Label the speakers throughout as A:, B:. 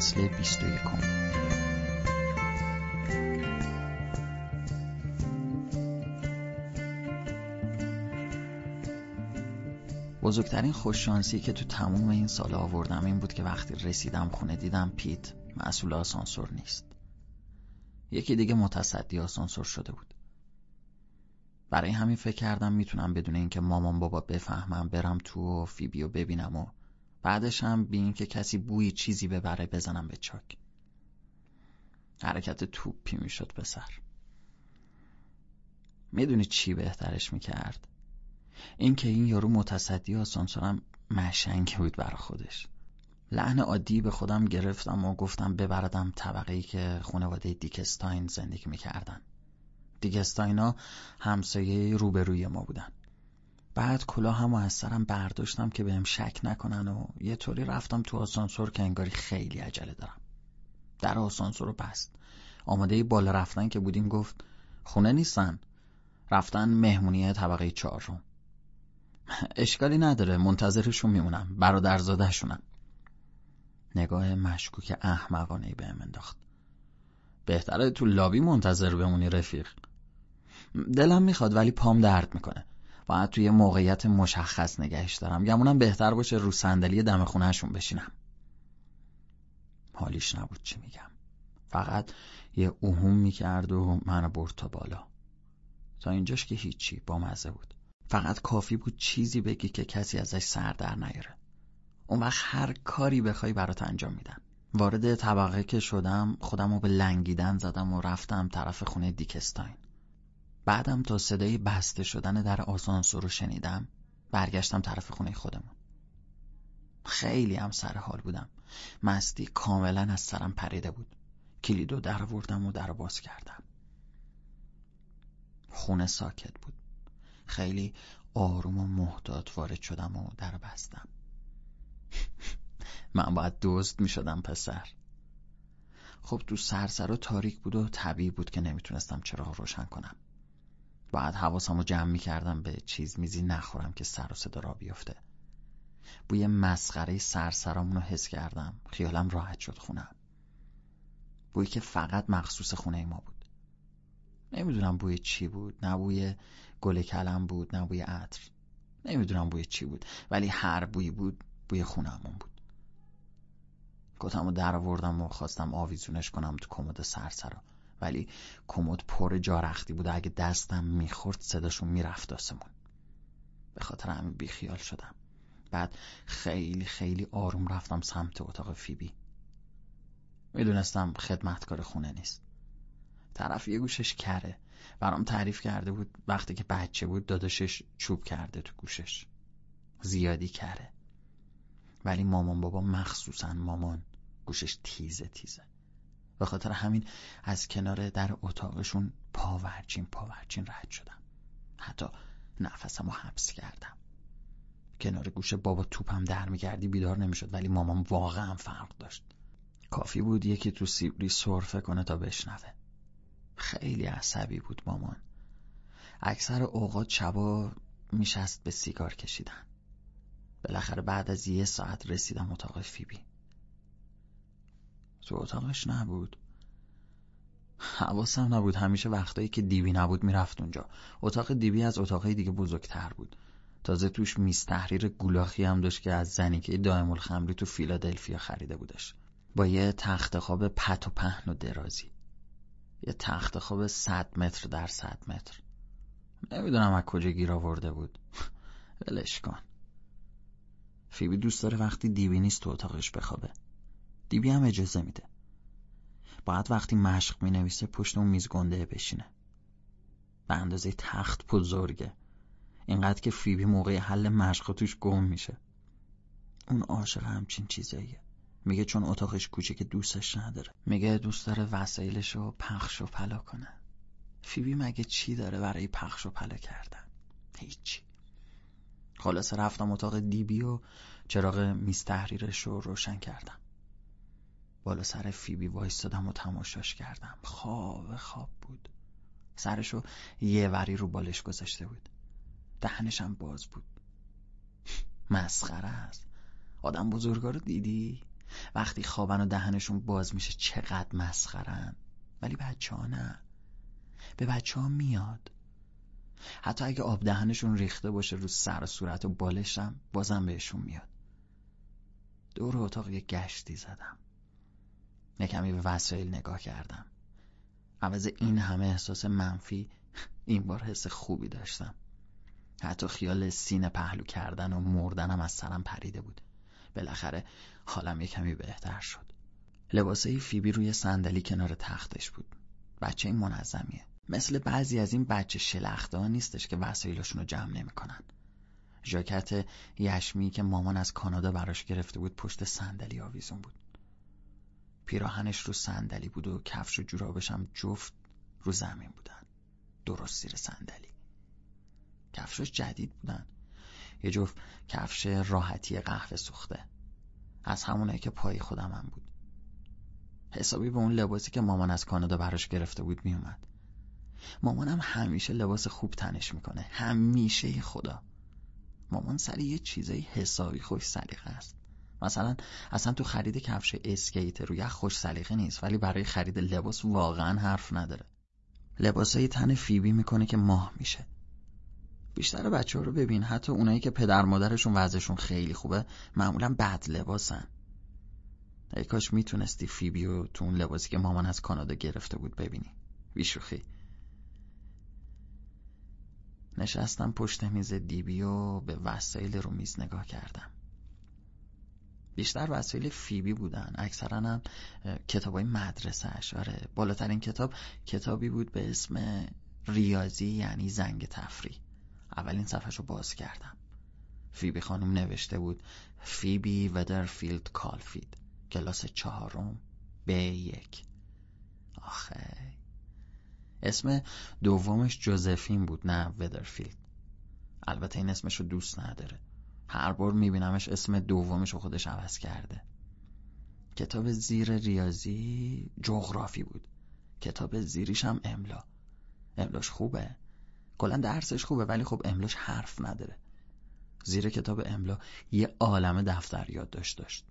A: فصل 21 بزرگترین خوششانسی که تو تموم این سال آوردم این بود که وقتی رسیدم خونه دیدم پیت مسئول آسانسور نیست. یکی دیگه متصدی آسانسور شده بود. برای همین فکر کردم می‌تونم بدون اینکه مامان بابا بفهمم برم تو و فیبیو ببینم و بعدش هم بی اینکه کسی بوی چیزی ببره بزنم به چاک. حرکت توپی می‌شد به سر. می‌دونی چی بهترش می‌کرد؟ اینکه این یارو متصدی آسانسورم مشنگ بود برا خودش. لحن عادی به خودم گرفتم و گفتم ببردم طبقه ای که خانواده دیکستاین زندگی می‌کردن. دیگستاینا همسایه روبروی ما بودن. بعد کلا هم از سرم برداشتم که بهم شک نکنن و یه طوری رفتم تو آسانسور که انگاری خیلی عجله دارم. در آسانسور رو بست. آماده بالا رفتن که بودیم گفت خونه نیستن. رفتن مهمونی طبقه چهارم. اشکالی نداره منتظرشون میمونم. برادرزادهشونم نگاه مشکوک احمقانه ای بهم انداخت. بهتره تو لابی منتظر بمونی رفیق. دلم می‌خواد ولی پام درد می‌کنه. باید توی موقعیت مشخص نگهش دارم. گمونم بهتر باشه رو صندلی دم خونهشون بشینم. حالیش نبود چی میگم. فقط یه اوهوم می‌کرد و منو برد تا بالا. تا اینجاش که هیچی با مزه بود. فقط کافی بود چیزی بگی که کسی ازش سر در نیاره. اون وقت هر کاری بخوای برات انجام میدن. وارد طبقه که شدم خودم رو به لنگیدن زدم و رفتم طرف خونه دیکستاین. بعدم تا صدای بسته شدن در آسانسور رو شنیدم برگشتم طرف خونه خودمون. خیلی هم سر حال بودم. مستی کاملا از سرم پریده بود. کلیدو در وردم و در باز کردم. خونه ساکت بود. خیلی آروم و محتاط وارد شدم و در بستم من باید دوست می شدم پسر. خب تو سرسر و تاریک بود و طبیعی بود که نمی‌تونستم چراغ روشن کنم. باید حواسم رو جمع می کردم به چیز میزی نخورم که سر و صدا را بیفته. بوی مسخره سرسرامون رو حس کردم. خیالم راحت شد خونم. بویی که فقط مخصوص خونه ما بود. نمی‌دونم بوی چی بود. نه بوی گل کلم بود نه بوی عطر. نمی‌دونم بوی چی بود. ولی هر بویی بود بوی خونمون بود. کتم رو در آوردم و خواستم آویزونش کنم تو کمد سرسرا. ولی کمد پر جارختی بود اگه دستم می‌خورد صداشون می‌رفت آسمون. به خاطر همین بیخیال شدم. بعد خیلی خیلی آروم رفتم سمت اتاق فیبی. می‌دونستم خدمتکار خونه نیست. طرف یه گوشش کره. برام تعریف کرده بود وقتی که بچه بود داداشش چوب کرده تو گوشش. زیادی کره. ولی مامان بابا مخصوصا مامان گوشش تیزه تیزه. به خاطر همین از کنار در اتاقشون پاورچین پاورچین رد شدم. حتی نفسم رو حبس کردم. کنار گوش بابا توپم در میگردی بیدار نمی‌شد ولی مامان واقعا فرق داشت. کافی بود یکی تو سیبری سرفه کنه تا بشنوه. خیلی عصبی بود مامان. اکثر اوقات شبا میشست به سیگار کشیدن. بالاخره بعد از یه ساعت رسیدم اتاق فیبی. تو اتاقش نبود. حواسم نبود. همیشه وقتایی که دیوی نبود می‌رفت اونجا. اتاق دیوی از اتاقهای دیگه بزرگتر بود. تازه توش میز تحریر گولاخی هم داشت که از زنیکه دائم الخمری تو فیلادلفیا خریده بودش. با یه تخت خواب پت و پهن و درازی. یه تخت خواب صد متر در صد متر. نمی‌دونم از کجا گیر آورده بود. ولش کن. فیبی دوست داره وقتی دیوی نیست تو اتاقش بخوابه. دیبی هم اجازه میده. باید وقتی مشق می‌نویسه پشت اون میز گنده بشینه. به اندازه تخت بزرگه. اینقدر که فیبی موقع حل مشق توش گم میشه. اون عاشق همچین چیزاییه. میگه چون اتاقش کوچه دوستش نداره. میگه دوست داره وسایلش رو پخش و پلا کنه. فیبی مگه چی داره برای پخش و پلا کردن؟ هیچی. خلاصه رفتم اتاق دیبی و چراغ میز تحریرش رو روشن کردم. بالا سر فیبی وایستادم و تماشاش کردم. خواب خواب بود. سرشو یه وری رو بالش گذاشته بود. دهنشم باز بود. مسخره است. آدم بزرگا رو دیدی؟ وقتی خوابن و دهنشون باز میشه چقدر مسخرن. ولی بچه ها نه. به بچه ها میاد. حتی اگه آب دهنشون ریخته باشه رو سر و صورت و بالشم بازم بهشون میاد. دور اتاق یه گشتی زدم. یکمی به وسایل نگاه کردم. عوض این همه احساس منفی این بار حس خوبی داشتم. حتی خیال سینه پهلو کردن و مردنم از سرم پریده بود. بالاخره حالم یه کمی بهتر شد. لباسه فیبی روی صندلی کنار تختش بود. بچه این منظمیه. مثل بعضی از این بچه شلخته ها نیستش که وسایلشون رو جمع نمی‌کنن. ژاکت یشمی که مامان از کانادا براش گرفته بود پشت صندلی آویزون بود. پیراهنش رو صندلی بود و کفش و جورابش هم جفت رو زمین بودن. درست زیر صندلی. کفشش جدید بودن. یه جفت کفش راحتی قهوه سوخته. از همونه که پای خودم هم بود. حسابی به اون لباسی که مامان از کانادا براش گرفته بود میومد. مامانم همیشه لباس خوب تنش می‌کنه. همیشه خدا. مامان سری یه چیزایی حسابی خوش سلیقه است. مثلا اصلا تو خرید کفش اسکیت رو یه خوش سلیقه نیست ولی برای خرید لباس واقعا حرف نداره. لباسای تن فیبی می‌کنه که ماه میشه. بیشتر بچه ها رو ببین حتی اونایی که پدر مادرشون وضعشون خیلی خوبه معمولا بد لباسن. ای کاش می‌تونستی فیبی و تو اون لباسی که مامان از کانادا گرفته بود ببینی. بیشوخی. نشستم پشت میز دیبی و به وسایل رو میز نگاه کردم. بیشتر وسایل فیبی بودن. اکثرا هم کتاب های مدرسه آره بالاترین کتاب کتابی بود به اسم ریاضی یعنی زنگ تفریح. اولین صفحه رو باز کردم. فیبی خانم نوشته بود فیبی ودرفیلد کالفید کلاس چهارم ب یک. آخه. اسم دومش جوزفین بود نه ودرفیلد البته این اسمش رو دوست نداره. هر بار میبینمش اسم دومش رو خودش عوض کرده. کتاب زیر ریاضی جغرافی بود. کتاب زیریش هم املا. املاش خوبه. کلا درسش خوبه ولی خب املاش حرف نداره. زیر کتاب املا یه عالم دفتر یادداشت داشت.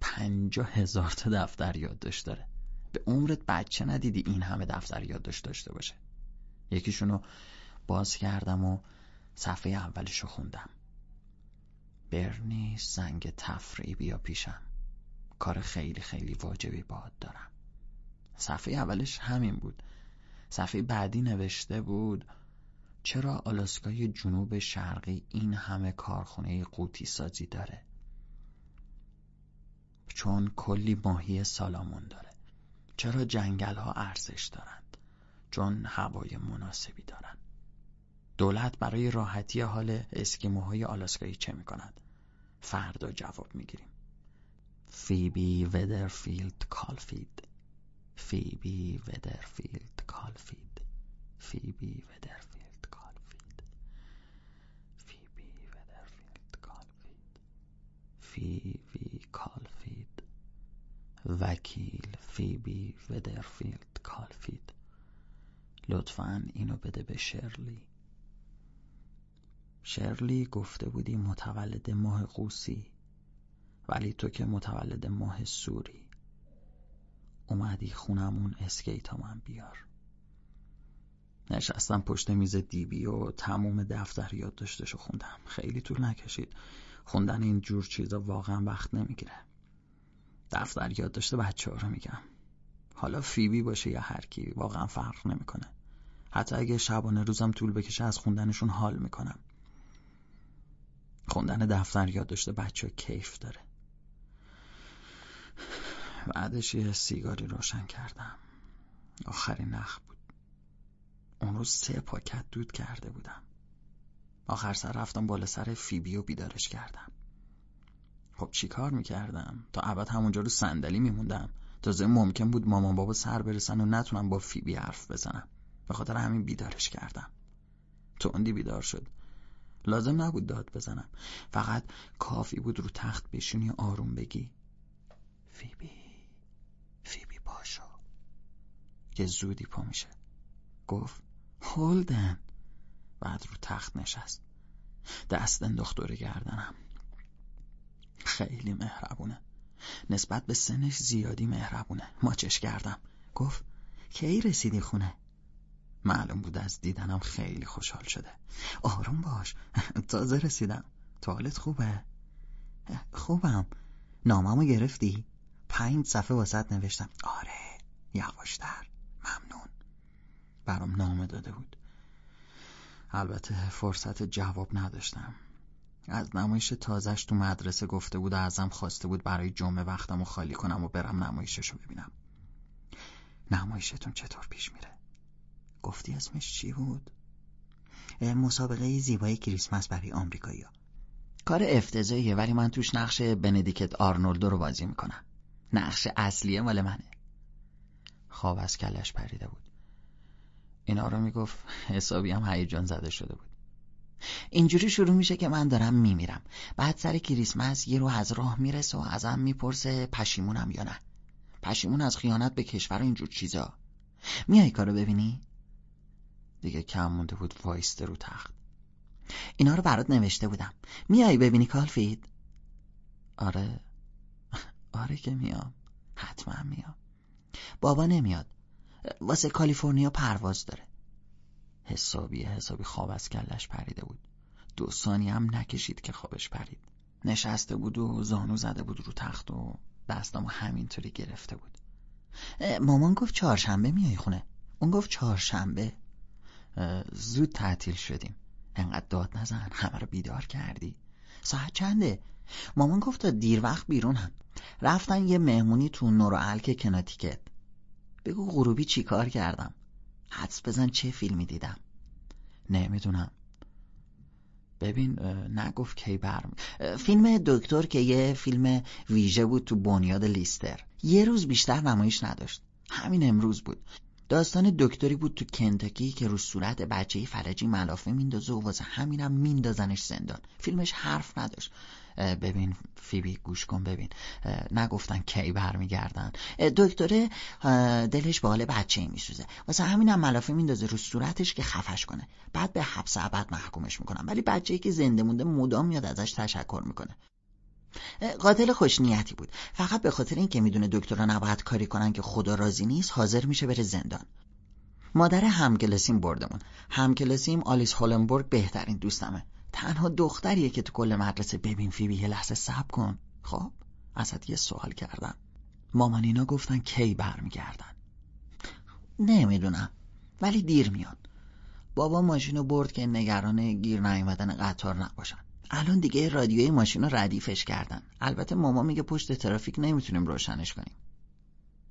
A: پنجاه هزار تا دفتر یادداشت داره. به عمرت بچه ندیدی این همه دفتر یادداشت داشته باشه. یکیشونو باز کردم و صفحه اولشو خوندم. برنی زنگ تفریح بیا پیشم. کار خیلی خیلی واجبی باد دارم. صفحه اولش همین بود. صفحه بعدی نوشته بود چرا آلاسکای جنوب شرقی این همه کارخونه قوطی سازی داره؟ چون کلی ماهی سالامون داره. چرا جنگل ها ارزش دارند؟ چون هوای مناسبی دارند دولت برای راحتی حال اسکیموهای آلاسکایی چه می کند فردا جواب می گیریم فیبی ودرفیلد کالفید. فیبی ودرفیلد کالفید. فیبی ودرفیلد کالفید. فیبی ودرفیلد کالفید. فیبی کالفید. وکیل فیبی ودرفیلد کالفید. لطفا اینو بده به شرلی. شرلی گفته بودی متولد ماه قوسی ولی تو که متولد ماه سوری. اومدی خونمون اسکیت من بیار. نشستم پشت میز دیبی و تموم دفتر یاد داشتشو خوندم. خیلی طول نکشید. خوندن این جور چیزا واقعا وقت نمی‌گیره. دفتر یاد داشته بچه ها رو میگم. حالا فیبی باشه یا هرکی واقعا فرق نمی‌کنه. حتی اگه شبانه روزم طول بکشه از خوندنشون حال می‌کنم. خوندن دفتر یاد داشته بچه کیف داره. بعدش یه سیگاری روشن کردم. آخرین نخ بود. اون روز سه پاکت دود کرده بودم. آخر سر رفتم بالا سر فیبی و بیدارش کردم. خب چی کار می‌کردم؟ تا ابد همونجا رو صندلی میموندم. تازه ممکن بود مامان بابا سر برسن و نتونم با فیبی حرف بزنم. به خاطر همین بیدارش کردم. توندی بیدار شد. لازم نبود داد بزنم. فقط کافی بود رو تخت بشونی آروم بگی. فیبی فیبی پاشو. که زودی پا میشه. گفت هولدن. بعد رو تخت نشست. دست انداخت دور گردنم. خیلی مهربونه. نسبت به سنش زیادی مهربونه. ماچش کردم. گفت کی رسیدی خونه؟ معلوم بود از دیدنم خیلی خوشحال شده. آروم باش. تازه رسیدم. توالت خوبه. خوبم. ناممو گرفتی؟ پنج صفحه واسط نوشتم. آره. یواشتر. ممنون. برام نامه داده بود. البته فرصت جواب نداشتم. از نمایش تازش تو مدرسه گفته بود و ازم خواسته بود برای جمعه وقتم رو خالی کنم و برم نمایششو ببینم. نمایشتون چطور پیش میره؟ گفتی اسمش چی بود؟ مسابقه زیبای کریسمس برای آمریکایی‌ها. کار افتضاحیه ولی من توش نقش بندیکت آرنولدو رو بازی می‌کنم. نقش اصلیه مال منه. خواب از کلش پریده بود. اینا رو می‌گفت حسابی هم هیجان زده شده بود. اینجوری شروع میشه که من دارم میمیرم. بعد سر کریسمس یه رو از راه می‌رسه و ازم می‌پرسه پشیمونم یا نه. پشیمون از خیانت به کشور و اینجور چیزا. میای کارو ببینی؟ دیگه کم مونده بود وایسته رو تخت. اینا رو برات نوشته بودم. میای ببینی کالفید؟ آره. آره که میام. حتما میام. بابا نمیاد. واسه کالیفرنیا پرواز داره. حسابی حسابی خواب از کلش پریده بود. دو ثانی هم نکشید که خوابش پرید. نشسته بود و زانو زده بود رو تخت و دستامو همینطوری گرفته بود. مامان گفت چهارشنبه میای خونه. اون گفت چهارشنبه. زود تعطیل شدیم. انقدر داد نزن. همه رو بیدار کردی. ساعت چنده؟ مامان گفت تا دیر وقت بیرون هم. رفتن یه مهمونی تو نورو الک کناتیکت. بگو غروبی چی کار کردم؟ حدس بزن چه فیلمی دیدم. نمی‌دونم. ببین نگفت کی برم. فیلم دکتر که یه فیلم ویژه بود تو بنیاد لیستر. یه روز بیشتر نمایش نداشت. همین امروز بود. داستان دکتری بود تو کنتاکی که رو صورت بچه فلجی ملافه میندازه و واسه همینم میندازنش زندان. فیلمش حرف نداشت. ببین فیبی گوش کن ببین. نگفتن کی برمیگردن. دکتره دلش به حال بچه میسوزه. واسه همینم ملافه میندازه رو صورتش که خفش کنه. بعد به حبس ابد محکومش می‌کنن. ولی بچه ای که زنده مونده مدام میاد ازش تشکر می‌کنه. قاتل خوشنیتی بود. فقط به خاطر اینکه می‌دونه دکترها نباید کاری کنن که خدا راضی نیست حاضر میشه بره زندان. مادر همکلسیم بردمون. همکلسیم آلیس هولنبورگ بهترین دوستمه. تنها دختریه که تو کل مدرسه ببین فیبی یه لحظه صبر کن. خب؟ ازت یه سوال کردم. مامان اینا گفتن کی برمیگردن؟ نمی‌دونم. ولی دیر میان بابا ماشینو برد که نگران گیر نیومدن قطار نباشن. الان دیگه رادیوی ماشین رو ردیفش کردن. البته ماما میگه پشت ترافیک نمی‌تونیم روشنش کنیم.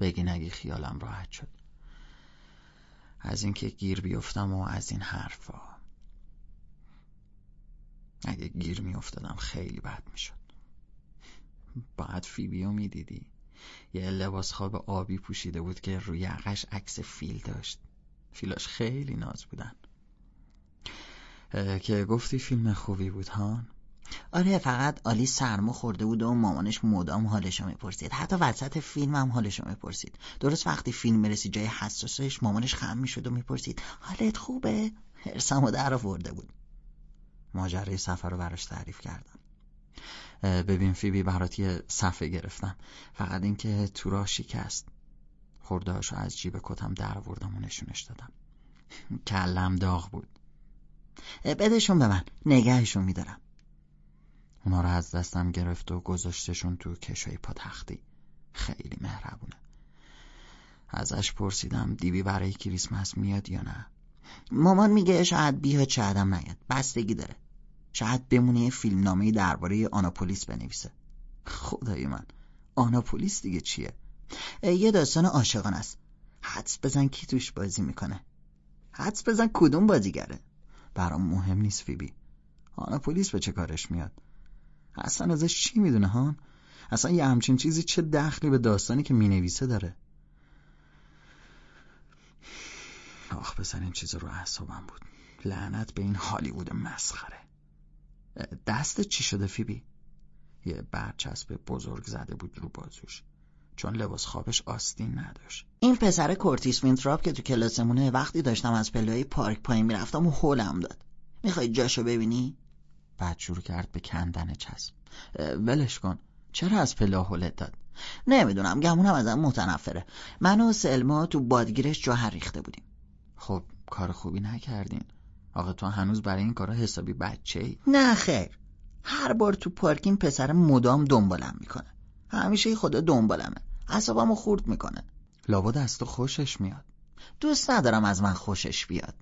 A: بگی نگی خیالم راحت شد. از اینکه گیر بیفتم و از این حرفا. اگه گیر میافتادم خیلی بد می‌شد. بعد فیبیو می‌دیدی. یه لباس خواب آبی پوشیده بود که روی عقش عکس فیل داشت. فیلاش خیلی ناز بودن. که گفتی فیلم خوبی بود ها؟ آره فقط آلی سرما خورده بود و مامانش مدام حالشو می‌پرسید. حتی وسط فیلم هم حالشو می‌پرسید. درست وقتی فیلم می‌رسید جای حساسش مامانش خم می‌شد و می‌پرسید حالت خوبه؟ و در آورده بود. ماجرای سفر رو براش تعریف کردم. ببین فیبی برات یه صفحه گرفتم. فقط اینکه تو راه شکست. خوردهاشو از جیب کتم در آوردم و نشونش دادم. کلم داغ بود. بدشون به من. نگهشون میدارم. اونا رو از دستم گرفت و گذاشتشون تو کشوی پاتختی. خیلی مهربونه. ازش پرسیدم دیوی برای کریسمس میاد یا نه. مامان میگه شاید بیاد شاید هم نیاد. بستگی داره. شاید بمونه یه فیلمنامه درباره آناپولیس بنویسه. خدای من. آناپولیس دیگه چیه؟ یه داستان عاشقان است. حدس بزن کی توش بازی می‌کنه. حدس بزن کدوم بازیگره؟ برام مهم نیست فیبی. آناپولیس به چه کارش میاد؟ اصلا ازش چی می‌دونه هان؟ اصلا یه همچین چیزی چه دخلی به داستانی که می‌نویسه داره؟ آخ بزن این چیز رو اعصابم بود. لعنت به این هالیوود مسخره. دست چی شده فیبی؟ یه برچسب بزرگ زده بود رو بازوش. چون لباس خوابش آستین نداشت. این پسر کورتیس وینتراپ که تو کلاسمونه وقتی داشتم از پلههای پارک پایین می‌رفتم و هولم داد. می‌خوای جاشو ببینی؟ بعد شروع کرد به کندن چسب. ولش کن. چرا از پله هلت داد؟
B: نمی‌دونم گمونم ازم متنفره. من و سلما تو بادگیرش جوهر ریخته بودیم.
A: خب کار خوبی نکردین. آقا تو هنوز برای این کارا حسابی بچه ای
B: نه خیر. هر بار تو پارکین پسر مدام دنبالم می‌کنه. همیشه خدا دنبالمه. اصابمو خورد می‌کنه.
A: لابد از تو خوشش میاد.
B: دوست ندارم از من خوشش بیاد.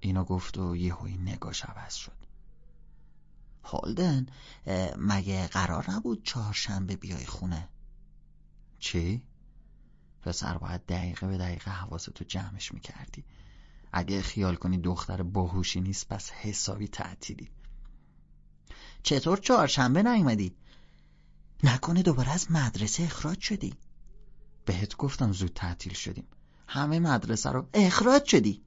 A: اینو گفت و یهویی نگاش عوض شد.
B: هولدن مگه قرار نبود چهارشنبه بیای خونه؟
A: چی؟ پسر باید دقیقه به دقیقه حواستو جمعش می‌کردی. اگه خیال کنی دختر باهوشی نیست پس حسابی تعطیلی.
B: چطور چهارشنبه نیومدی؟ نکنه دوباره از مدرسه اخراج شدی.
A: بهت گفتم زود تعطیل شدیم. همه مدرسه رو
B: اخراج شدی؟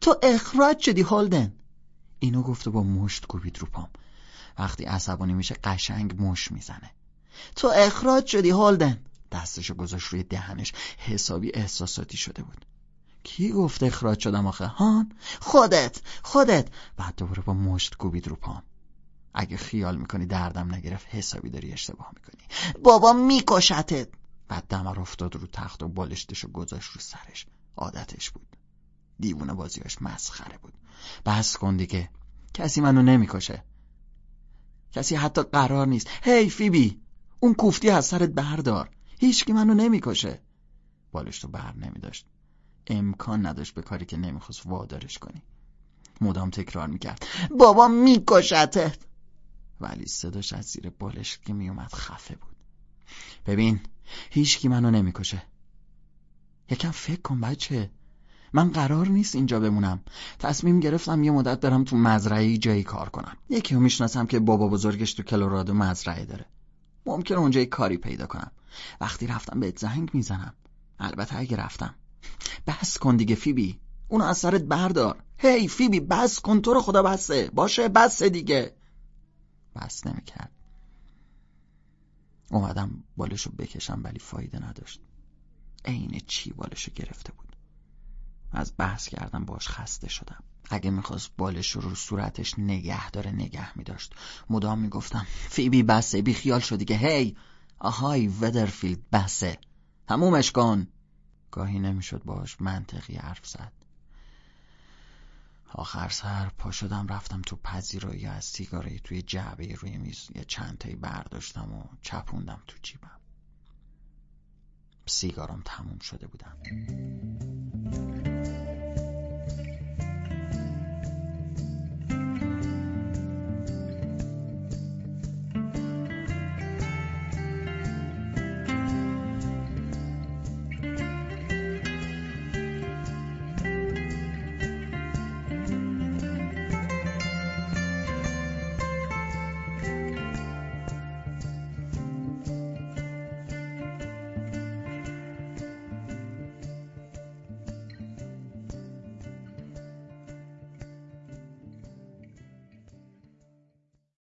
B: تو اخراج شدی هولدن.
A: اینو گفته با مشت کوبید رو پام. وقتی عصبانی میشه قشنگ مش می‌زنه.
B: تو اخراج شدی هولدن.
A: دستشو گذاشت روی دهنش. حسابی احساساتی شده بود. کی گفت اخراج شدم آخه؟ هان؟
B: خودت خودت.
A: بعد دوباره با مشت کوبید رو پام. اگه خیال می‌کنی دردم نگرفت حسابی داری اشتباه می‌کنی.
B: بابا میکشتت!
A: بعد دمر افتاد رو تخت و بالشتشو گذاشت رو سرش. عادتش بود. دیوونه بازیاش مسخره بود. بس کن دیگه. کسی منو نمی‌کشه. کسی حتی قرار نیست. هی فیبی! اون کوفتی از سرت بردار. هیچکی منو نمی‌کشه. بالش تو بر نمیداشت. امکان نداشت به کاری که نمی‌خواست وادارش کنی. مدام تکرار می‌کرد.
B: بابا میکشتت!
A: ولی صداش از زیر بالش که میومد خفه بود. ببین هیچکی منو نمی‌کشه. یکم فکر کن بچه. من قرار نیست اینجا بمونم. تصمیم گرفتم یه مدت برم تو مزرعه جایی کار کنم. یکی رو می‌شناسم که بابا بزرگش تو کلورادو مزرعه داره. ممکن اونجا کاری پیدا کنم. وقتی رفتم بهت زنگ می‌زنم. البته اگه رفتم. بس کن دیگه فیبی. اونو از سرت بردار. هی فیبی بس کن. تو رو خدا بسه باشه بسه دیگه. بس نمی‌کرد. اومدم بالشو بکشم ولی فایده نداشت. عین چی بالشو گرفته بود. از بحث کردم باش خسته شدم. اگه می‌خواست بالش رو صورتش نگه داره نگه میداشت. مدام می‌گفتم فیبی بسه بی خیال شدی که هی! آهای ودرفیلد بسه. تمومش کن. گاهی نمی‌شد باش منطقی حرف زد. آخر سر پا شدم رفتم تو پذیرایی از سیگاری توی جعبه روی میز. یه چند تایی برداشتم و چپوندم تو جیبم. سیگارم تموم شده بودم.